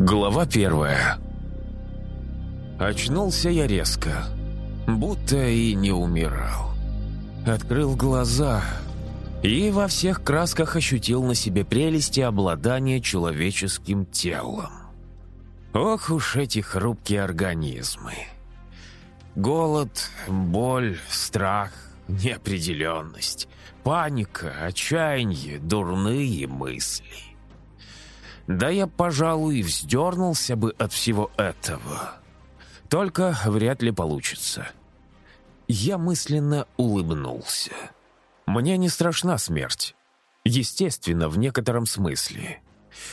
Глава первая. Очнулся я резко, будто и не умирал. Открыл глаза и во всех красках ощутил на себе прелести обладания человеческим телом. Ох уж эти хрупкие организмы. Голод, боль, страх, неопределенность, паника, отчаяние, дурные мысли. Да я, пожалуй, вздернулся бы от всего этого. Только вряд ли получится. Я мысленно улыбнулся. Мне не страшна смерть. Естественно, в некотором смысле.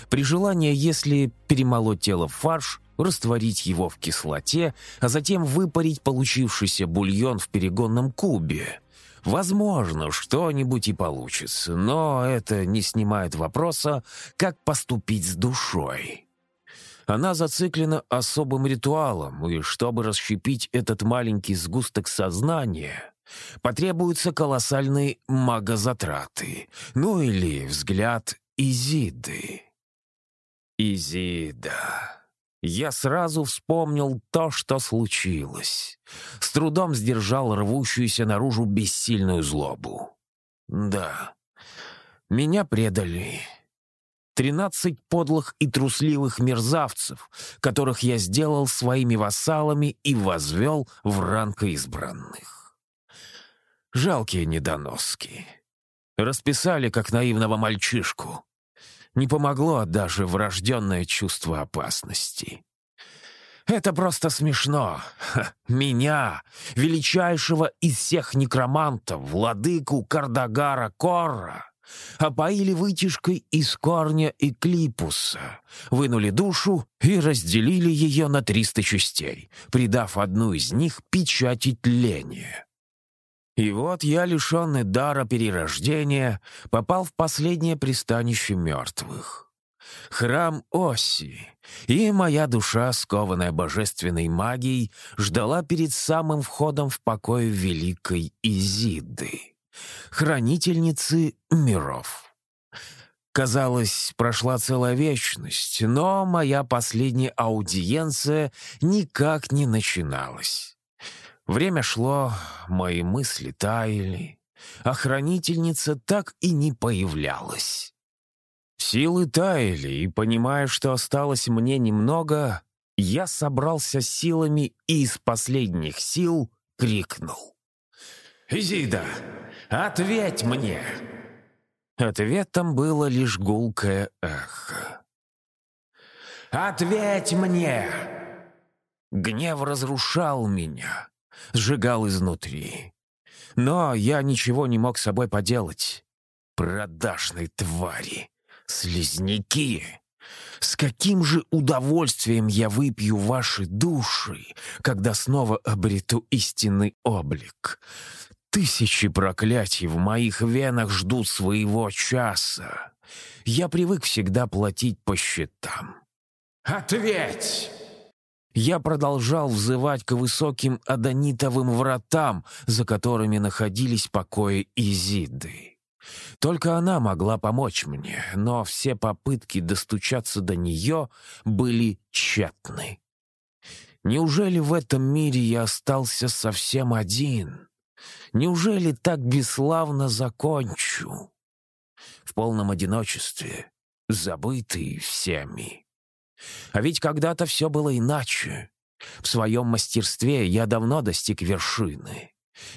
При желании, если перемолоть тело в фарш, растворить его в кислоте, а затем выпарить получившийся бульон в перегонном кубе – Возможно, что-нибудь и получится, но это не снимает вопроса, как поступить с душой. Она зациклена особым ритуалом, и чтобы расщепить этот маленький сгусток сознания, потребуются колоссальные магозатраты, ну или взгляд Изиды. Изида. Я сразу вспомнил то, что случилось. С трудом сдержал рвущуюся наружу бессильную злобу. Да, меня предали. Тринадцать подлых и трусливых мерзавцев, которых я сделал своими вассалами и возвел в ранг избранных. Жалкие недоноски. Расписали, как наивного мальчишку. Не помогло даже врожденное чувство опасности. Это просто смешно. Ха, меня, величайшего из всех некромантов, владыку Кардагара Корра, опоили вытяжкой из корня эклипуса, вынули душу и разделили ее на триста частей, придав одну из них печати тления. И вот я, лишенный дара перерождения, попал в последнее пристанище мертвых. Храм Оси, и моя душа, скованная божественной магией, ждала перед самым входом в покой великой Изиды, хранительницы миров. Казалось, прошла целая вечность, но моя последняя аудиенция никак не начиналась. Время шло, мои мысли таяли, а хранительница так и не появлялась. Силы таяли, и, понимая, что осталось мне немного, я собрался силами и из последних сил крикнул. «Изида, ответь мне!» Ответом было лишь гулкое эхо. «Ответь мне!» Гнев разрушал меня, сжигал изнутри. Но я ничего не мог с собой поделать. Продажные твари, слизняки. С каким же удовольствием я выпью ваши души, когда снова обрету истинный облик? Тысячи проклятий в моих венах ждут своего часа. Я привык всегда платить по счетам. «Ответь!» Я продолжал взывать к высоким адонитовым вратам, за которыми находились покои Изиды. Только она могла помочь мне, но все попытки достучаться до нее были тщетны. Неужели в этом мире я остался совсем один? Неужели так бесславно закончу? В полном одиночестве, забытый всеми. А ведь когда-то все было иначе. В своем мастерстве я давно достиг вершины.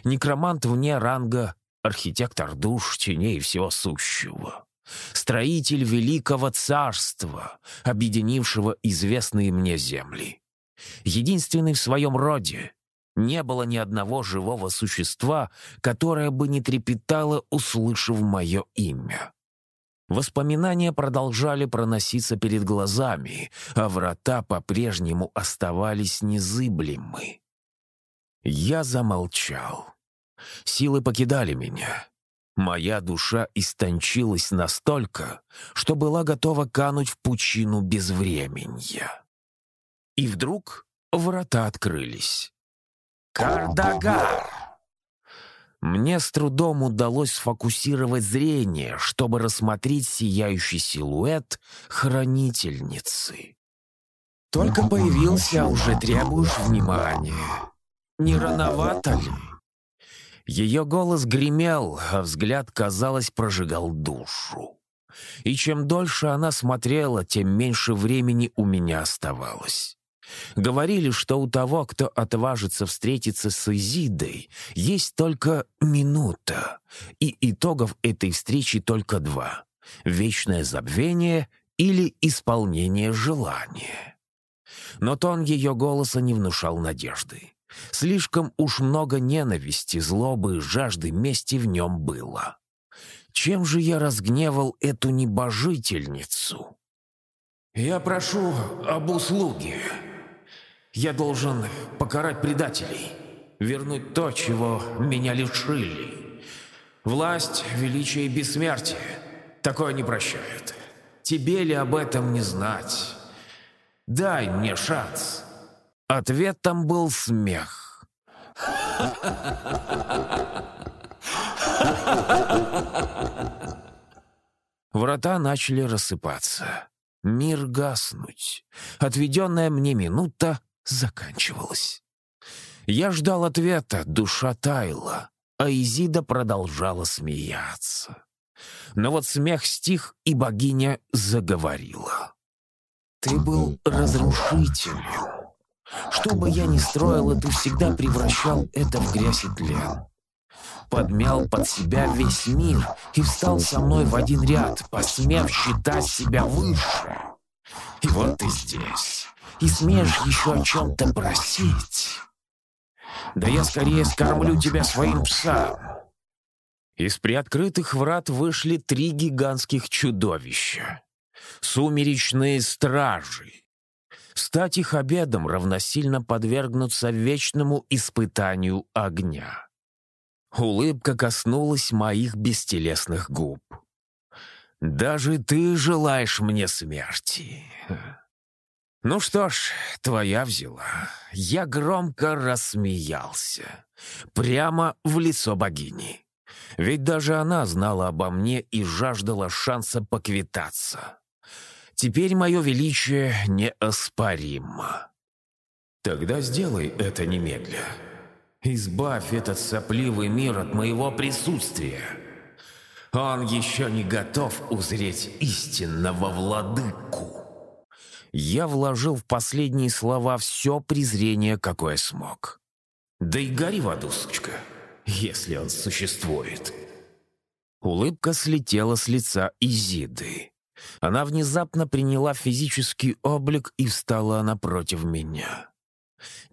Некромант вне ранга, архитектор душ, теней всего сущего. Строитель великого царства, объединившего известные мне земли. Единственный в своем роде. Не было ни одного живого существа, которое бы не трепетало, услышав мое имя. Воспоминания продолжали проноситься перед глазами, а врата по-прежнему оставались незыблемы. Я замолчал. Силы покидали меня. Моя душа истончилась настолько, что была готова кануть в пучину безвременья. И вдруг врата открылись. «Кардагар!» Мне с трудом удалось сфокусировать зрение, чтобы рассмотреть сияющий силуэт хранительницы. Только появился, уже требуешь внимания. Не рановато ли?» Ее голос гремел, а взгляд, казалось, прожигал душу. И чем дольше она смотрела, тем меньше времени у меня оставалось. Говорили, что у того, кто отважится встретиться с Изидой, есть только минута, и итогов этой встречи только два — вечное забвение или исполнение желания. Но тон ее голоса не внушал надежды. Слишком уж много ненависти, злобы, жажды мести в нем было. Чем же я разгневал эту небожительницу? «Я прошу об услуге. Я должен покарать предателей, вернуть то, чего меня лишили. Власть, величие и бессмертие. Такое не прощают. Тебе ли об этом не знать? Дай мне шанс». Ответом был смех. Врата начали рассыпаться. Мир гаснуть. Отведенная мне минута заканчивалась. Я ждал ответа, душа таяла, а Изида продолжала смеяться. Но вот смех стих, и богиня заговорила. «Ты был разрушителем. Что бы я ни строил, ты всегда превращал это в грязь и тлен. Подмял под себя весь мир и встал со мной в один ряд, посмев считать себя выше. И вот ты здесь, и смеешь еще о чем-то просить. Да я скорее скормлю тебя своим псам. Из приоткрытых врат вышли три гигантских чудовища. Сумеречные стражи, Стать их обедом равносильно подвергнуться вечному испытанию огня. Улыбка коснулась моих бестелесных губ. «Даже ты желаешь мне смерти». Ну что ж, твоя взяла. Я громко рассмеялся. Прямо в лицо богини. Ведь даже она знала обо мне и жаждала шанса поквитаться. Теперь мое величие неоспоримо. Тогда сделай это немедля. Избавь этот сопливый мир от моего присутствия. Он еще не готов узреть истинного владыку. Я вложил в последние слова все презрение, какое смог. Да и гори в аду, сучка, если он существует. Улыбка слетела с лица Изиды. Она внезапно приняла физический облик и встала напротив меня.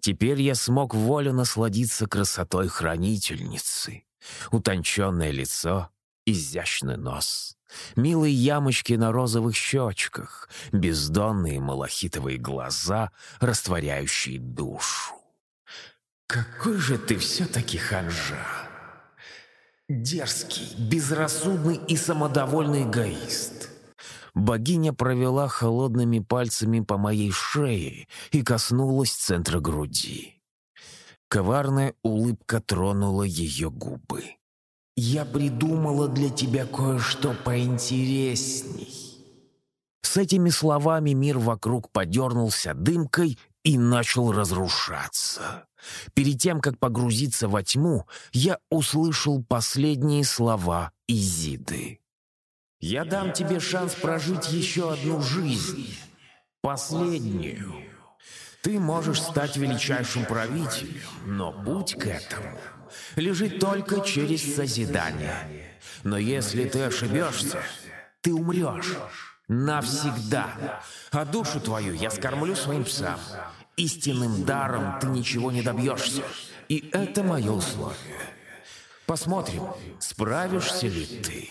Теперь я смог волю насладиться красотой хранительницы. Утонченное лицо, изящный нос, милые ямочки на розовых щечках, бездонные малахитовые глаза, растворяющие душу. «Какой же ты все-таки ханжа!» Дерзкий, безрассудный и самодовольный эгоист. Богиня провела холодными пальцами по моей шее и коснулась центра груди. Коварная улыбка тронула ее губы. «Я придумала для тебя кое-что поинтересней». С этими словами мир вокруг подернулся дымкой и начал разрушаться. Перед тем, как погрузиться во тьму, я услышал последние слова Изиды. Я дам тебе шанс прожить еще одну жизнь, последнюю. Ты можешь стать величайшим правителем, но путь к этому лежит только через созидание. Но если ты ошибешься, ты умрешь навсегда. А душу твою я скормлю своим псам. Истинным даром ты ничего не добьешься. И это мое условие. Посмотрим, справишься ли ты.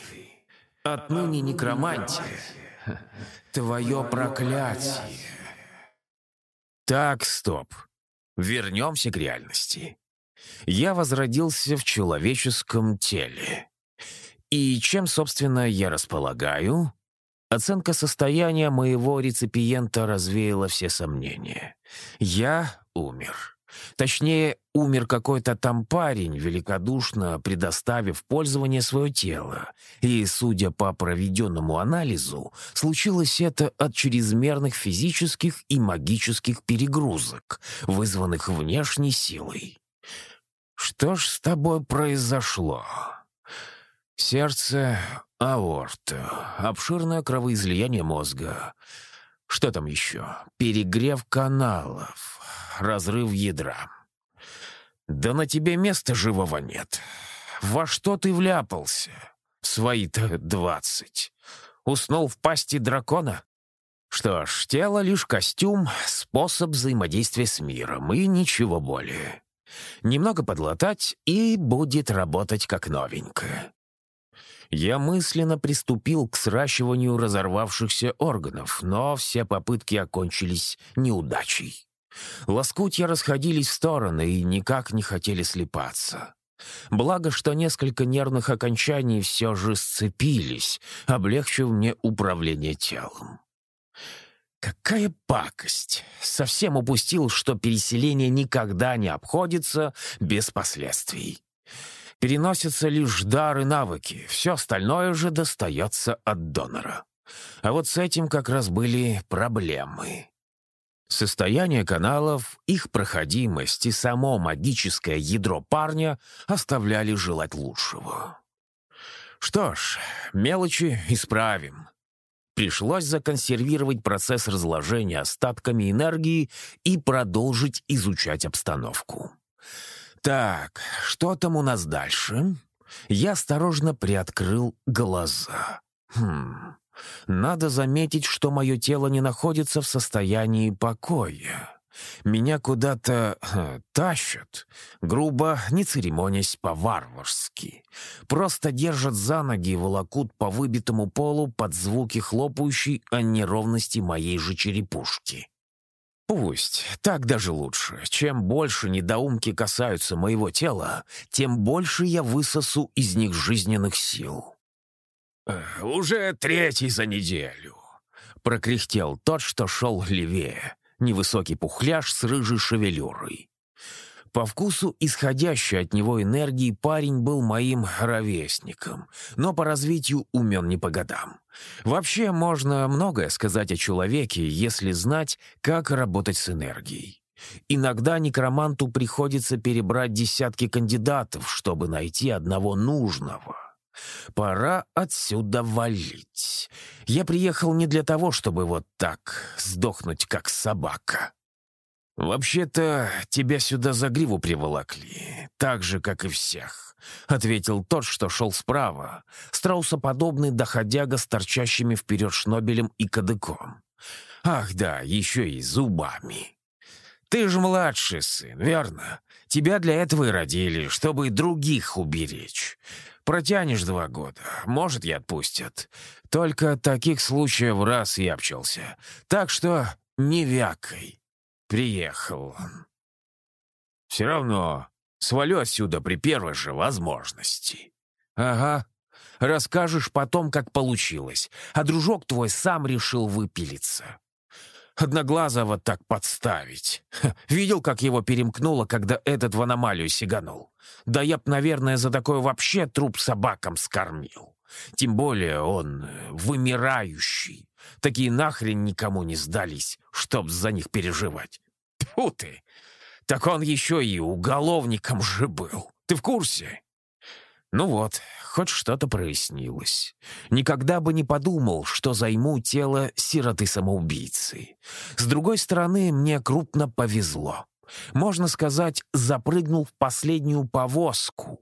Отныне некромантия — твое проклятие. Так, стоп. Вернемся к реальности. Я возродился в человеческом теле. И чем, собственно, я располагаю? Оценка состояния моего реципиента развеяла все сомнения. Я умер. Точнее, умер какой-то там парень, великодушно предоставив пользование свое тело. И, судя по проведенному анализу, случилось это от чрезмерных физических и магических перегрузок, вызванных внешней силой. Что ж с тобой произошло? Сердце, аорта, обширное кровоизлияние мозга. Что там еще? Перегрев каналов, разрыв ядра. Да на тебе места живого нет. Во что ты вляпался? Свои-то двадцать. Уснул в пасти дракона? Что ж, тело лишь костюм, способ взаимодействия с миром и ничего более. Немного подлатать, и будет работать как новенькое. Я мысленно приступил к сращиванию разорвавшихся органов, но все попытки окончились неудачей. Лоскутья расходились в стороны и никак не хотели слипаться. Благо, что несколько нервных окончаний все же сцепились, облегчив мне управление телом. Какая пакость! Совсем упустил, что переселение никогда не обходится без последствий. Переносятся лишь дары и навыки, все остальное же достается от донора. А вот с этим как раз были проблемы. Состояние каналов, их проходимость и само магическое ядро парня оставляли желать лучшего. Что ж, мелочи исправим. Пришлось законсервировать процесс разложения остатками энергии и продолжить изучать обстановку. Так, что там у нас дальше? Я осторожно приоткрыл глаза. Хм, надо заметить, что мое тело не находится в состоянии покоя. Меня куда-то тащат, грубо, не церемонясь по-варварски. Просто держат за ноги и волокут по выбитому полу под звуки хлопающей о неровности моей же черепушки. Пусть, так даже лучше. Чем больше недоумки касаются моего тела, тем больше я высосу из них жизненных сил. «Уже третий за неделю», — прокряхтел тот, что шел левее невысокий пухляж с рыжей шевелюрой. По вкусу исходящей от него энергии парень был моим ровесником, но по развитию умен не по годам. Вообще можно многое сказать о человеке, если знать, как работать с энергией. Иногда некроманту приходится перебрать десятки кандидатов, чтобы найти одного нужного. Пора отсюда валить. Я приехал не для того, чтобы вот так сдохнуть, как собака. «Вообще-то тебя сюда за гриву приволокли, так же, как и всех», — ответил тот, что шел справа, страусоподобный доходяга с торчащими вперед шнобелем и кадыком. «Ах да, еще и зубами». «Ты же младший сын, верно? Тебя для этого и родили, чтобы других уберечь. Протянешь два года, может, и отпустят. Только таких случаев раз и обчелся. Так что не вякай. Приехал. Все равно свалю отсюда при первой же возможности. Ага. Расскажешь потом, как получилось. А дружок твой сам решил выпилиться. Одноглазого так подставить. Ха, видел, как его перемкнуло, когда этот в аномалию сиганул? Да я б, наверное, за такое вообще труп собакам скормил. Тем более он э, вымирающий. Такие нахрен никому не сдались, чтоб за них переживать. Тьфу ты! Так он еще и уголовником же был. Ты в курсе? Ну вот, хоть что-то прояснилось. Никогда бы не подумал, что займу тело сироты-самоубийцы. С другой стороны, мне крупно повезло. Можно сказать, запрыгнул в последнюю повозку.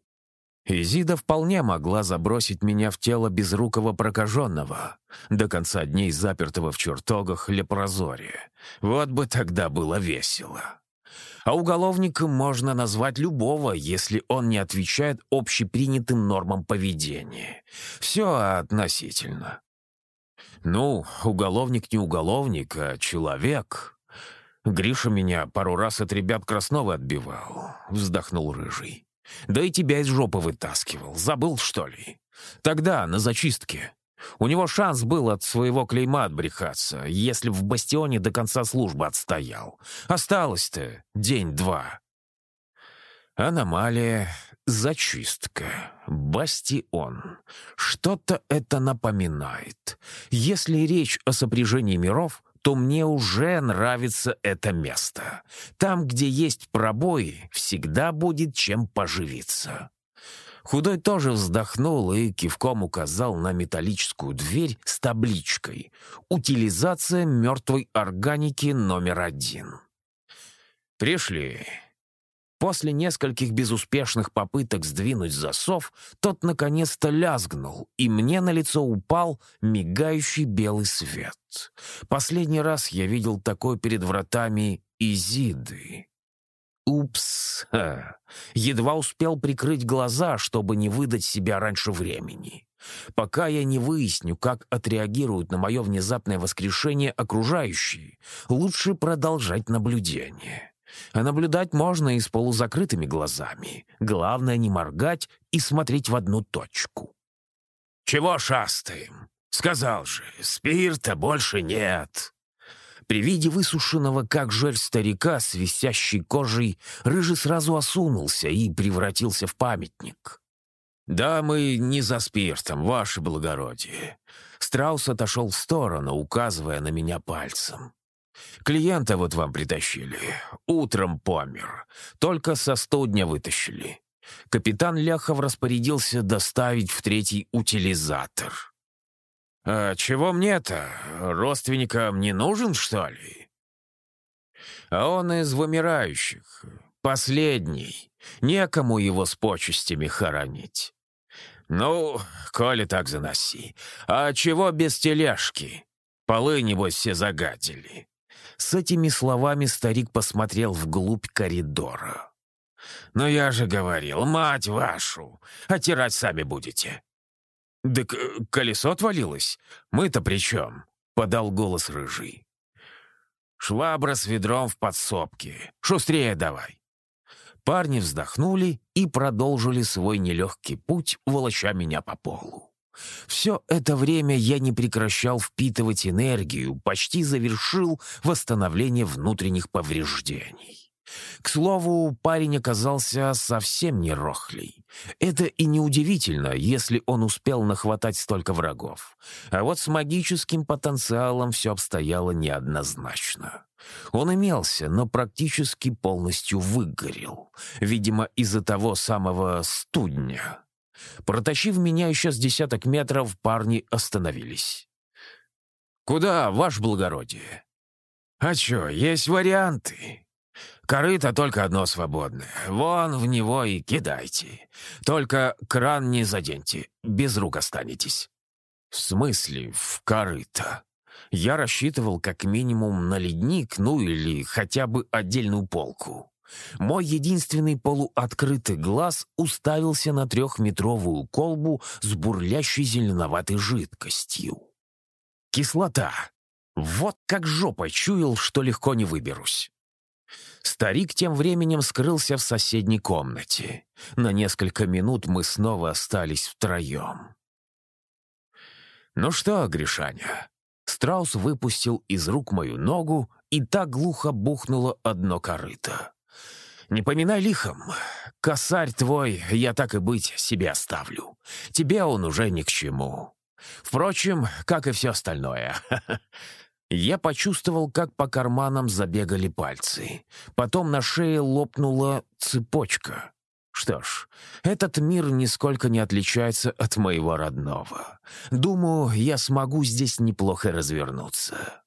Изида вполне могла забросить меня в тело безрукого прокаженного, до конца дней запертого в чертогах лепрозория. Вот бы тогда было весело. А уголовником можно назвать любого, если он не отвечает общепринятым нормам поведения. Все относительно. Ну, уголовник не уголовник, а человек. Гриша меня пару раз от ребят Краснова отбивал, вздохнул Рыжий. Да и тебя из жопы вытаскивал, забыл, что ли? Тогда, на зачистке. У него шанс был от своего клейма отбрехаться, если в бастионе до конца службы отстоял. Осталось-то день-два. Аномалия, зачистка, бастион. Что-то это напоминает. Если речь о сопряжении миров, то мне уже нравится это место. Там, где есть пробои, всегда будет чем поживиться. Худой тоже вздохнул и кивком указал на металлическую дверь с табличкой «Утилизация мертвой органики номер один». «Пришли». После нескольких безуспешных попыток сдвинуть засов, тот наконец-то лязгнул, и мне на лицо упал мигающий белый свет. Последний раз я видел такой перед вратами Изиды. Упс! Ха. Едва успел прикрыть глаза, чтобы не выдать себя раньше времени. Пока я не выясню, как отреагируют на мое внезапное воскрешение окружающие, лучше продолжать наблюдение. А наблюдать можно и с полузакрытыми глазами. Главное не моргать и смотреть в одну точку. «Чего шастаем? Сказал же, спирта больше нет!» При виде высушенного, как жель старика, с висящей кожей, Рыжий сразу осунулся и превратился в памятник. «Да, мы не за спиртом, ваше благородие». Страус отошел в сторону, указывая на меня пальцем. «Клиента вот вам притащили. Утром помер. Только со студня вытащили. Капитан Ляхов распорядился доставить в третий утилизатор». «А чего мне-то? Родственникам не нужен, что ли?» «А он из вымирающих. Последний. Некому его с почестями хоронить». «Ну, коли так заноси. А чего без тележки? Полы, небось, все загадили». С этими словами старик посмотрел вглубь коридора. «Но я же говорил, мать вашу, отирать сами будете. «Так колесо отвалилось? Мы-то при чем?» — подал голос рыжий. «Швабра с ведром в подсобке. Шустрее давай!» Парни вздохнули и продолжили свой нелегкий путь, волоча меня по полу. Все это время я не прекращал впитывать энергию, почти завершил восстановление внутренних повреждений. К слову, парень оказался совсем не рохлей. Это и неудивительно, если он успел нахватать столько врагов. А вот с магическим потенциалом все обстояло неоднозначно. Он имелся, но практически полностью выгорел. Видимо, из-за того самого студня. Протащив меня еще с десяток метров, парни остановились. «Куда, ваше благородие?» «А чё, есть варианты?» Корыто только одно свободное. Вон в него и кидайте. Только кран не заденьте, без рук останетесь». «В смысле в корыто?» Я рассчитывал как минимум на ледник, ну или хотя бы отдельную полку. Мой единственный полуоткрытый глаз уставился на трехметровую колбу с бурлящей зеленоватой жидкостью. Кислота. Вот как жопой чуял, что легко не выберусь. Старик тем временем скрылся в соседней комнате. На несколько минут мы снова остались втроем. «Ну что, Гришаня?» Страус выпустил из рук мою ногу, и так глухо бухнуло одно корыто. «Не поминай лихом. Косарь твой, я так и быть, себе оставлю. Тебе он уже ни к чему. Впрочем, как и все остальное. Я почувствовал, как по карманам забегали пальцы. Потом на шее лопнула цепочка. Что ж, этот мир нисколько не отличается от моего родного. Думаю, я смогу здесь неплохо развернуться.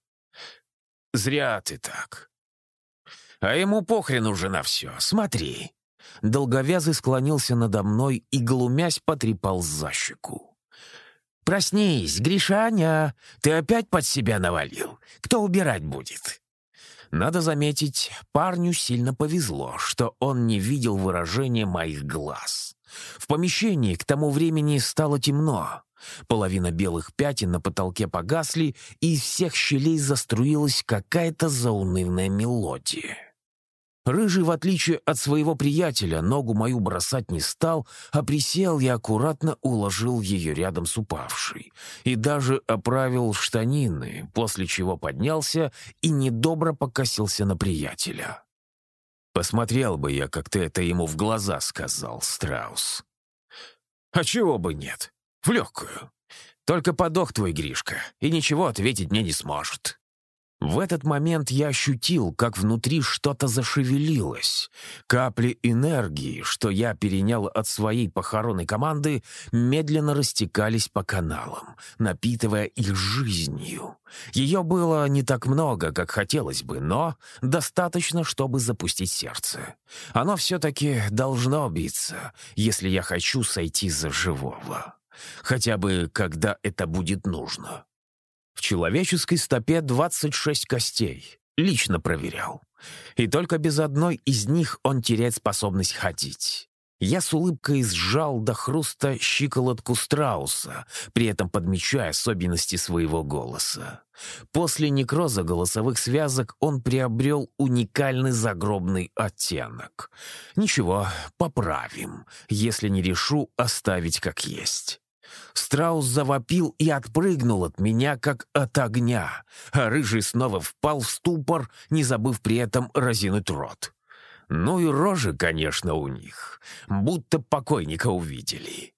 Зря ты так. А ему похрен уже на все. Смотри. Долговязый склонился надо мной и, глумясь, потрепал за щеку. «Проснись, Гришаня! Ты опять под себя навалил. Кто убирать будет?» Надо заметить, парню сильно повезло, что он не видел выражения моих глаз. В помещении к тому времени стало темно. Половина белых пятен на потолке погасли, и из всех щелей заструилась какая-то заунывная мелодия. Рыжий, в отличие от своего приятеля, ногу мою бросать не стал, а присел и аккуратно уложил ее рядом с упавшей. И даже оправил штанины, после чего поднялся и недобро покосился на приятеля. Посмотрел бы я, как ты это ему в глаза сказал, Страус. А чего бы нет? В легкую. Только подох твой Гришка, и ничего ответить мне не сможет. В этот момент я ощутил, как внутри что-то зашевелилось. Капли энергии, что я перенял от своей похоронной команды, медленно растекались по каналам, напитывая их жизнью. Ее было не так много, как хотелось бы, но достаточно, чтобы запустить сердце. Оно все-таки должно биться, если я хочу сойти за живого. Хотя бы, когда это будет нужно. В человеческой стопе 26 костей. Лично проверял. И только без одной из них он теряет способность ходить. Я с улыбкой сжал до хруста щиколотку страуса, при этом подмечая особенности своего голоса. После некроза голосовых связок он приобрел уникальный загробный оттенок. Ничего, поправим, если не решу оставить как есть. Страус завопил и отпрыгнул от меня, как от огня, а рыжий снова впал в ступор, не забыв при этом разинуть рот. Ну и рожи, конечно, у них, будто покойника увидели.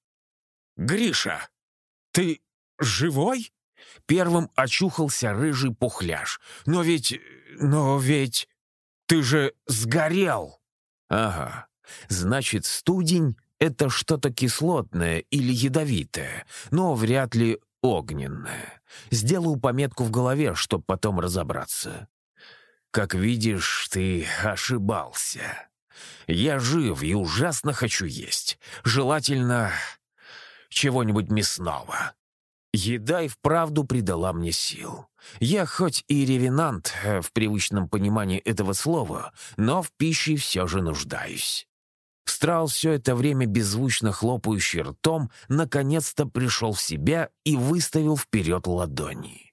«Гриша, ты живой?» Первым очухался рыжий пухляш. «Но ведь... но ведь... ты же сгорел!» «Ага, значит, студень это что-то кислотное или ядовитое, но вряд ли огненное. Сделаю пометку в голове, чтобы потом разобраться. Как видишь, ты ошибался. Я жив и ужасно хочу есть. Желательно чего-нибудь мясного. Еда и вправду придала мне сил. Я хоть и ревенант э, в привычном понимании этого слова, но в пище все же нуждаюсь. Страл, все это время беззвучно хлопающий ртом, наконец-то пришел в себя и выставил вперед ладони.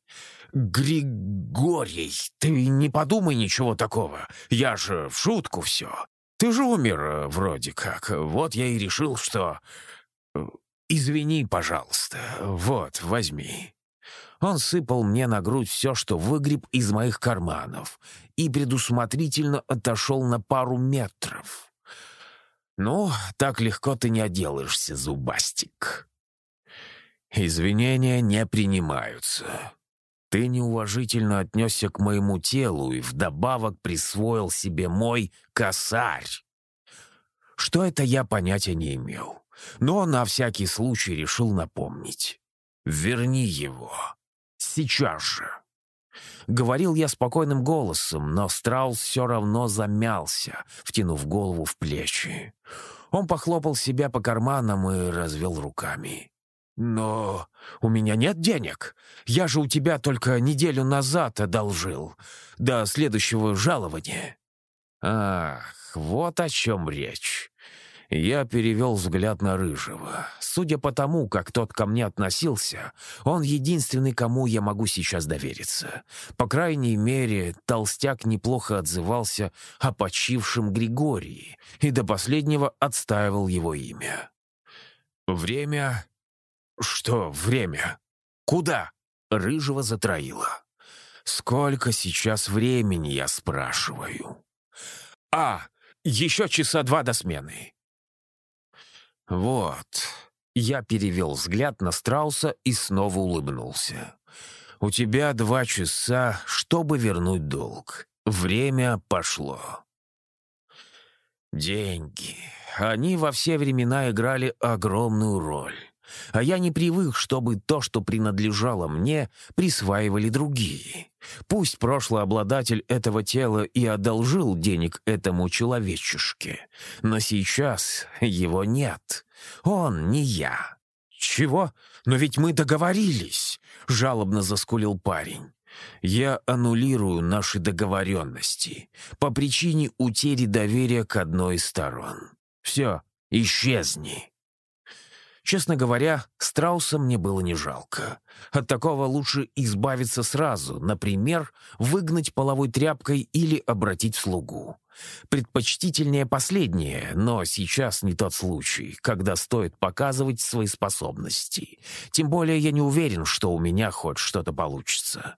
«Григорий, ты не подумай ничего такого. Я же в шутку все. Ты же умер э, вроде как. Вот я и решил, что... Э, извини, пожалуйста. Вот, возьми». Он сыпал мне на грудь все, что выгреб из моих карманов, и предусмотрительно отошел на пару метров. «Ну, так легко ты не отделаешься, зубастик». «Извинения не принимаются. Ты неуважительно отнесся к моему телу и вдобавок присвоил себе мой косарь. Что это я понятия не имел, но на всякий случай решил напомнить. Верни его. Сейчас же». Говорил я спокойным голосом, но Страус все равно замялся, втянув голову в плечи. Он похлопал себя по карманам и развел руками. «Но у меня нет денег. Я же у тебя только неделю назад одолжил, до следующего жалования». «Ах, вот о чем речь. Я перевел взгляд на Рыжего. Судя по тому, как тот ко мне относился, он единственный, кому я могу сейчас довериться. По крайней мере, толстяк неплохо отзывался о почившем Григории и до последнего отстаивал его имя. «Время? Что время? Куда?» Рыжего затроило. «Сколько сейчас времени, я спрашиваю?» «А, еще часа два до смены. «Вот». Я перевел взгляд на Страуса и снова улыбнулся. «У тебя два часа, чтобы вернуть долг. Время пошло». Деньги. Они во все времена играли огромную роль. А я не привык, чтобы то, что принадлежало мне, присваивали другие. Пусть прошлый обладатель этого тела и одолжил денег этому человечешке, но сейчас его нет. Он не я. «Чего? Но ведь мы договорились!» — жалобно заскулил парень. «Я аннулирую наши договоренности по причине утери доверия к одной из сторон. Все, исчезни!» Честно говоря, страуса мне было не жалко. От такого лучше избавиться сразу, например, выгнать половой тряпкой или обратить в слугу. Предпочтительнее последнее, но сейчас не тот случай, когда стоит показывать свои способности. Тем более я не уверен, что у меня хоть что-то получится.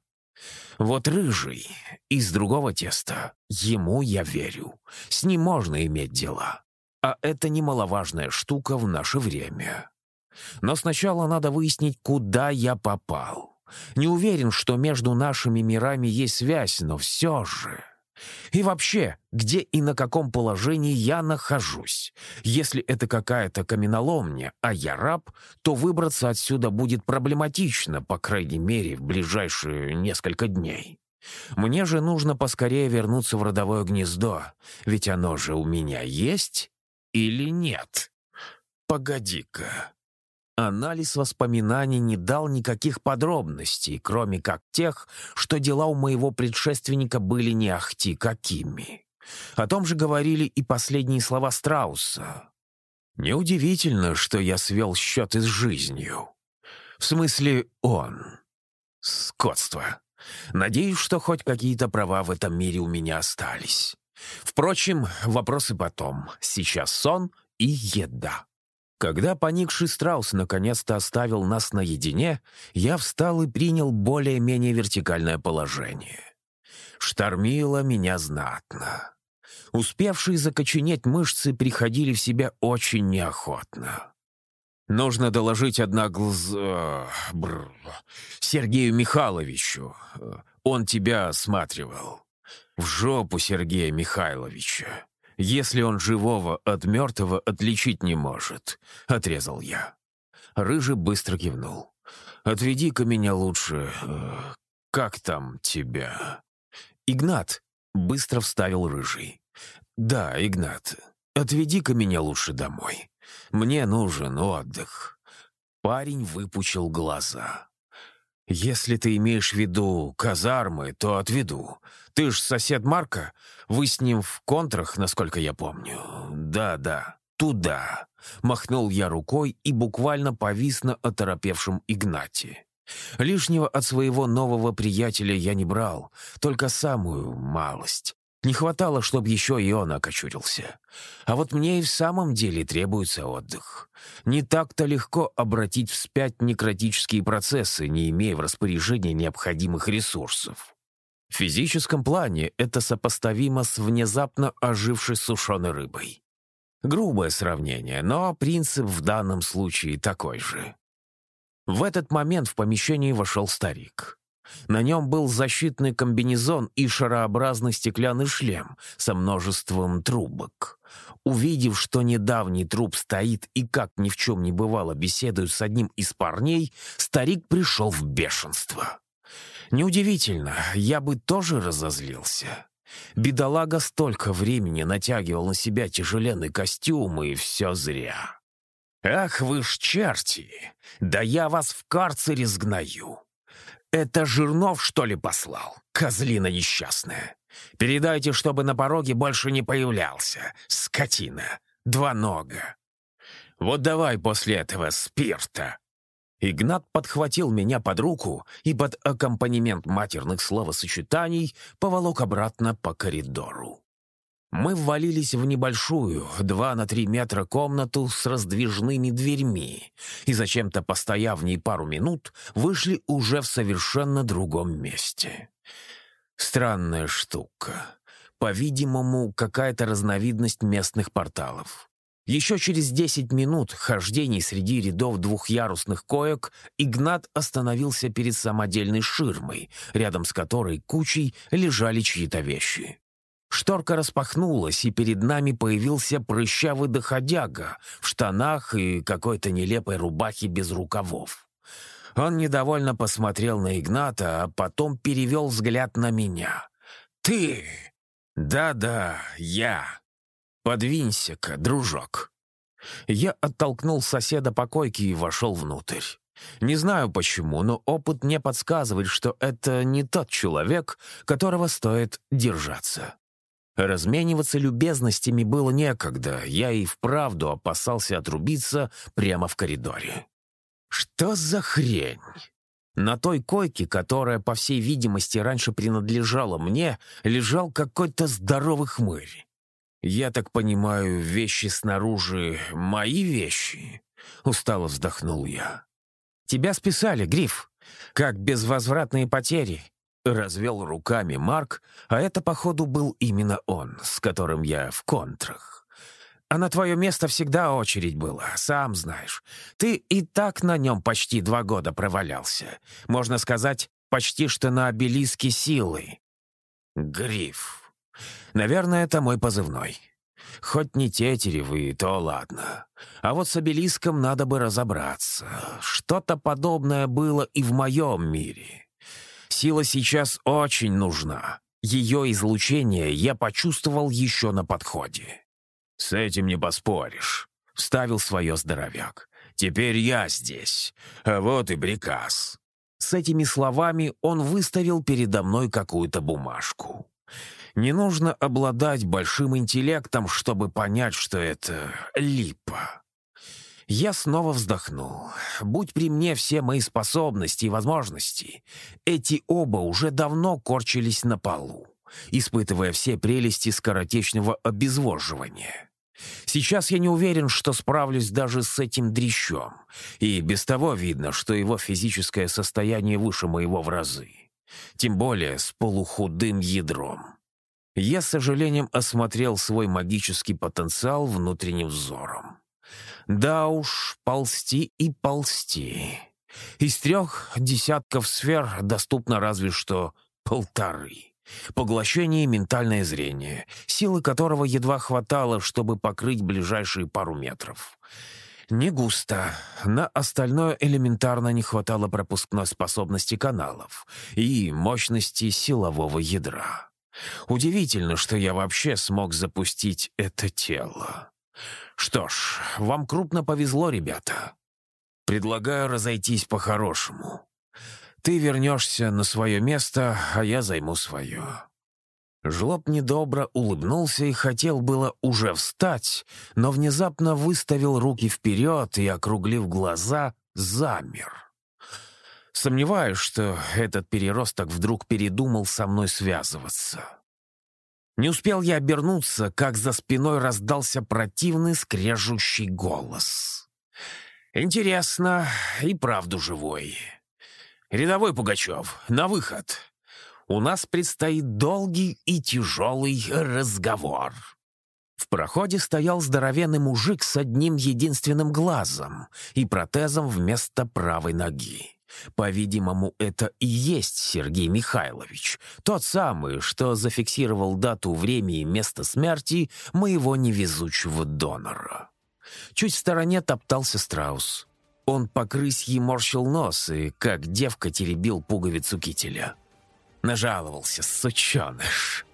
Вот рыжий, из другого теста, ему я верю. С ним можно иметь дела. А это немаловажная штука в наше время. Но сначала надо выяснить, куда я попал. Не уверен, что между нашими мирами есть связь, но все же... И вообще, где и на каком положении я нахожусь? Если это какая-то каменоломня, а я раб, то выбраться отсюда будет проблематично, по крайней мере, в ближайшие несколько дней. Мне же нужно поскорее вернуться в родовое гнездо, ведь оно же у меня есть или нет? Погоди-ка, Анализ воспоминаний не дал никаких подробностей, кроме как тех, что дела у моего предшественника были не ахти какими. О том же говорили и последние слова Страуса. Неудивительно, что я свел счеты с жизнью. В смысле, он. Скотство. Надеюсь, что хоть какие-то права в этом мире у меня остались. Впрочем, вопросы потом. Сейчас сон и еда. Когда поникший страус наконец-то оставил нас наедине, я встал и принял более-менее вертикальное положение. Штормило меня знатно. Успевшие закоченеть мышцы приходили в себя очень неохотно. Нужно доложить одноглаз... Бррр. Сергею Михайловичу. Он тебя осматривал. В жопу Сергея Михайловича если он живого от мертвого отличить не может», — отрезал я. Рыжий быстро кивнул. «Отведи-ка меня лучше... Э, как там тебя?» «Игнат», — быстро вставил Рыжий. «Да, Игнат, отведи-ка меня лучше домой. Мне нужен отдых». Парень выпучил глаза. «Если ты имеешь в виду казармы, то отведу. Ты ж сосед Марка? Вы с ним в контрах, насколько я помню. Да-да, туда». Махнул я рукой и буквально повис на оторопевшем Игнате. Лишнего от своего нового приятеля я не брал, только самую малость. Не хватало, чтобы еще и он окочурился. А вот мне и в самом деле требуется отдых. Не так-то легко обратить вспять некротические процессы, не имея в распоряжении необходимых ресурсов. В физическом плане это сопоставимо с внезапно ожившей сушеной рыбой. Грубое сравнение, но принцип в данном случае такой же. В этот момент в помещение вошел старик. На нем был защитный комбинезон и шарообразный стеклянный шлем со множеством трубок. Увидев, что недавний труп стоит и как ни в чем не бывало беседует с одним из парней, старик пришел в бешенство. Неудивительно, я бы тоже разозлился. Бедолага столько времени натягивал на себя тяжеленный костюм, и все зря. «Ах вы ж черти! Да я вас в карцере сгною! «Это Жирнов, что ли, послал? Козлина несчастная. Передайте, чтобы на пороге больше не появлялся. Скотина. Два нога. Вот давай после этого спирта». Игнат подхватил меня под руку и под аккомпанемент матерных словосочетаний поволок обратно по коридору. Мы ввалились в небольшую, два на три метра комнату с раздвижными дверьми, и зачем-то, постояв в ней пару минут, вышли уже в совершенно другом месте. Странная штука. По-видимому, какая-то разновидность местных порталов. Еще через десять минут хождений среди рядов двухъярусных коек Игнат остановился перед самодельной ширмой, рядом с которой кучей лежали чьи-то вещи. Шторка распахнулась, и перед нами появился прыщавый доходяга в штанах и какой-то нелепой рубахе без рукавов. Он недовольно посмотрел на Игната, а потом перевел взгляд на меня. «Ты!» «Да-да, я!» «Подвинься-ка, дружок!» Я оттолкнул соседа по койке и вошел внутрь. Не знаю почему, но опыт мне подсказывает, что это не тот человек, которого стоит держаться. Размениваться любезностями было некогда, я и вправду опасался отрубиться прямо в коридоре. Что за хрень? На той койке, которая, по всей видимости, раньше принадлежала мне, лежал какой-то здоровый хмырь. «Я так понимаю, вещи снаружи — мои вещи?» — устало вздохнул я. «Тебя списали, Гриф, как безвозвратные потери. Развел руками Марк, а это, походу, был именно он, с которым я в контрах. А на твое место всегда очередь была, сам знаешь. Ты и так на нем почти два года провалялся. Можно сказать, почти что на обелиске силы. Гриф. Наверное, это мой позывной. Хоть не тетеревый, то ладно. А вот с обелиском надо бы разобраться. Что-то подобное было и в моем мире. Сила сейчас очень нужна. Ее излучение я почувствовал еще на подходе. «С этим не поспоришь», — вставил свое здоровяк. «Теперь я здесь. А вот и приказ». С этими словами он выставил передо мной какую-то бумажку. Не нужно обладать большим интеллектом, чтобы понять, что это липа. Я снова вздохнул. Будь при мне все мои способности и возможности, эти оба уже давно корчились на полу, испытывая все прелести скоротечного обезвоживания. Сейчас я не уверен, что справлюсь даже с этим дрищом, и без того видно, что его физическое состояние выше моего в разы. Тем более с полухудым ядром. Я с сожалением осмотрел свой магический потенциал внутренним взором. Да уж, ползти и ползти. Из трех десятков сфер доступно разве что полторы. Поглощение и ментальное зрение, силы которого едва хватало, чтобы покрыть ближайшие пару метров. Не густо. На остальное элементарно не хватало пропускной способности каналов и мощности силового ядра. Удивительно, что я вообще смог запустить это тело. «Что ж, вам крупно повезло, ребята. Предлагаю разойтись по-хорошему. Ты вернешься на свое место, а я займу свое». Жлоб недобро улыбнулся и хотел было уже встать, но внезапно выставил руки вперед и, округлив глаза, замер. Сомневаюсь, что этот переросток вдруг передумал со мной связываться. Не успел я обернуться, как за спиной раздался противный скрежущий голос. «Интересно, и правду живой. Рядовой Пугачев, на выход. У нас предстоит долгий и тяжелый разговор». В проходе стоял здоровенный мужик с одним единственным глазом и протезом вместо правой ноги. По-видимому, это и есть Сергей Михайлович, тот самый, что зафиксировал дату, время и место смерти моего невезучего донора. Чуть в стороне топтался страус. Он по крысьи морщил нос и, как девка, теребил пуговицу кителя. Нажаловался, сученыш.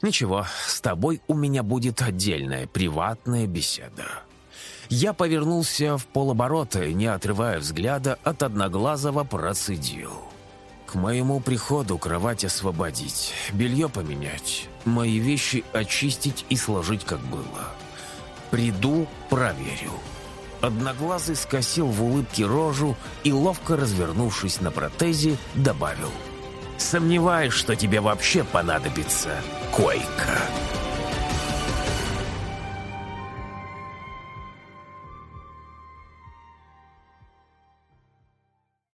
«Ничего, с тобой у меня будет отдельная приватная беседа». Я повернулся в полоборота, не отрывая взгляда от одноглазого процедил. К моему приходу кровать освободить, белье поменять, мои вещи очистить и сложить, как было. Приду, проверю. Одноглазый скосил в улыбке рожу и, ловко развернувшись на протезе, добавил. «Сомневаюсь, что тебе вообще понадобится койка».